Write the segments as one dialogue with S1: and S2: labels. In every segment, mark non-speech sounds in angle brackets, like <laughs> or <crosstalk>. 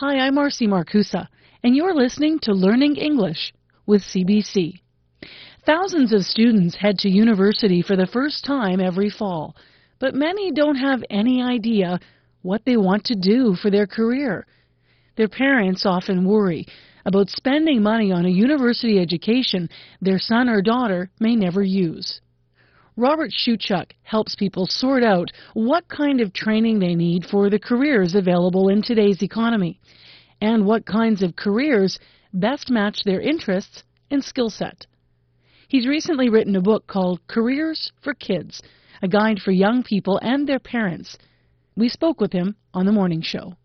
S1: Hi, I'm Marcy Markusa, and you're listening to Learning English with CBC. Thousands of students head to university for the first time every fall, but many don't have any idea what they want to do for their career. Their parents often worry about spending money on a university education their son or daughter may never use. Robert Shuchuk helps people sort out what kind of training they need for the careers available in today's economy and what kinds of careers best match their interests and skill set. He's recently written a book called Careers for Kids, a guide for young people and their parents. We spoke with him on the morning show.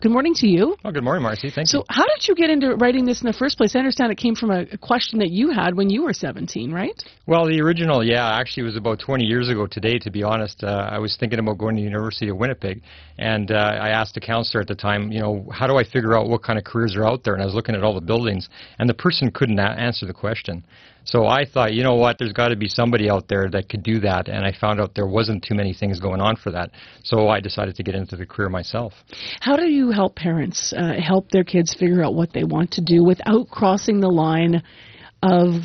S1: Good morning to you.
S2: Oh, good morning, Marcy. Thank
S1: so
S2: you.
S1: So, how did you get into writing this in the first place? I understand it came from a, a, question that you had when you were 17, right?
S2: Well, the original, yeah, actually was about 20 years ago today, to be honest. Uh, I was thinking about going to the University of Winnipeg, and uh, I asked the counselor at the time, you know, how do I figure out what kind of careers are out there? And I was looking at all the buildings, and the person couldn't a- answer the question. So I thought, you know what, there's got to be somebody out there that could do that, and I found out there wasn't too many things going on for that. So I decided to get into the career myself.
S1: How do you help parents uh, help their kids figure out what they want to do without crossing the line of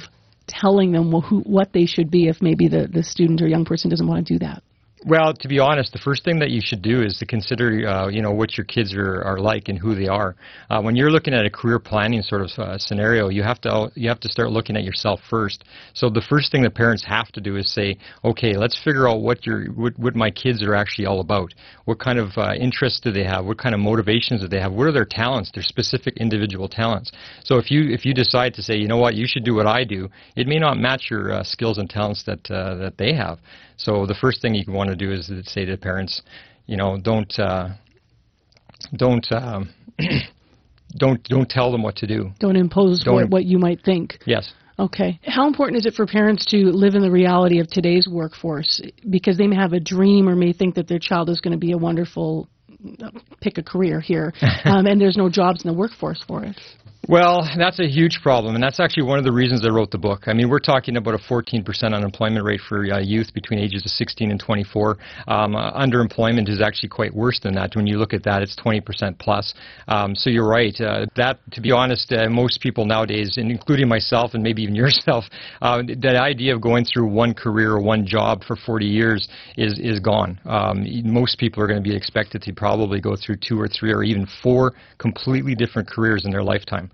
S1: telling them who, what they should be if maybe the, the student or young person doesn't want to do that?
S2: Well, to be honest, the first thing that you should do is to consider, uh, you know, what your kids are, are like and who they are. Uh, when you're looking at a career planning sort of uh, scenario, you have to you have to start looking at yourself first. So the first thing that parents have to do is say, okay, let's figure out what your what, what my kids are actually all about. What kind of uh, interests do they have? What kind of motivations do they have? What are their talents? Their specific individual talents. So if you if you decide to say, you know what, you should do what I do, it may not match your uh, skills and talents that uh, that they have. So the first thing you want to do is to say to the parents, you know, don't uh, don't um, <clears throat> don't don't tell them what to do.
S1: Don't impose don't what, what you might think.
S2: Yes.
S1: Okay. How important is it for parents to live in the reality of today's workforce because they may have a dream or may think that their child is going to be a wonderful pick a career here, <laughs> um, and there's no jobs in the workforce for it.
S2: Well, that's a huge problem, and that's actually one of the reasons I wrote the book. I mean, we're talking about a 14% unemployment rate for uh, youth between ages of 16 and 24. Um, uh, underemployment is actually quite worse than that. When you look at that, it's 20% plus. Um, so you're right. Uh, that, to be honest, uh, most people nowadays, and including myself and maybe even <laughs> yourself, uh, that idea of going through one career or one job for 40 years is is gone. Um, most people are going to be expected to probably go through two or three or even four completely different careers in their lifetime.